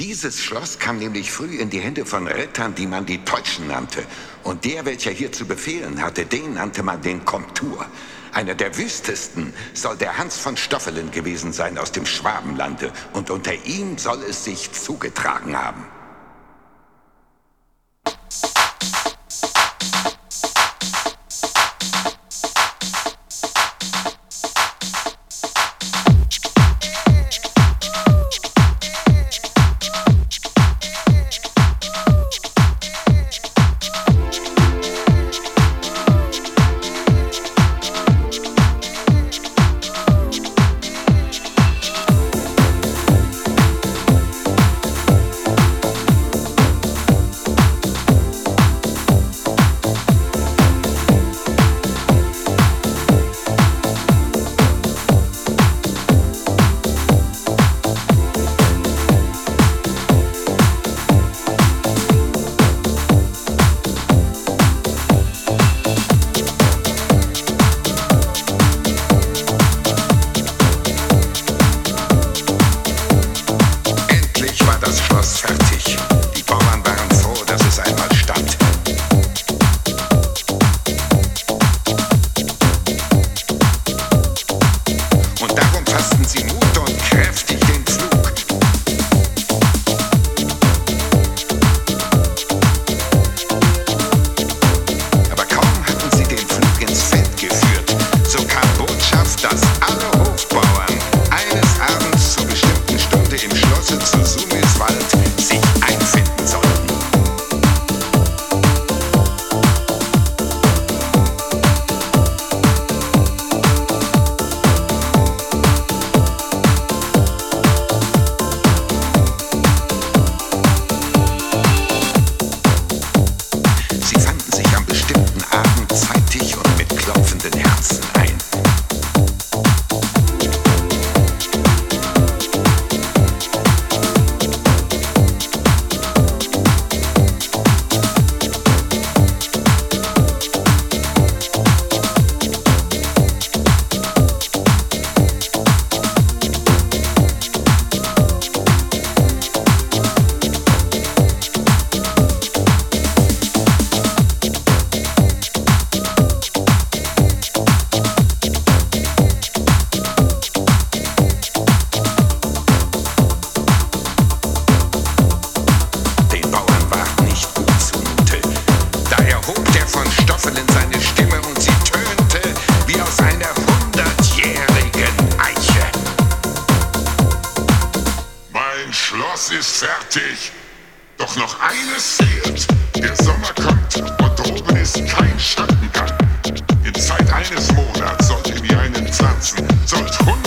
Dieses Schloss kam nämlich früh in die Hände von Rittern, die man die Teutschen nannte. Und der, welcher hier zu befehlen hatte, den nannte man den Komtur. Einer der wüstesten soll der Hans von Stoffelen gewesen sein aus dem Schwabenlande. Und unter ihm soll es sich zugetragen haben. Das Schloss fertig. Die Bauern waren froh, dass es einmal stand. Und darum fassten sie Mut und kräftig den Pflug. Aber kaum hatten sie den Pflug ins Feld geführt, so kam Botschaft, dass alle Hofbauern fertig. Doch noch eines fehlt. Der Sommer kommt und droben ist kein Schattengang. In Zeit eines Monats sollt ihr mir einen pflanzen, sollt hundert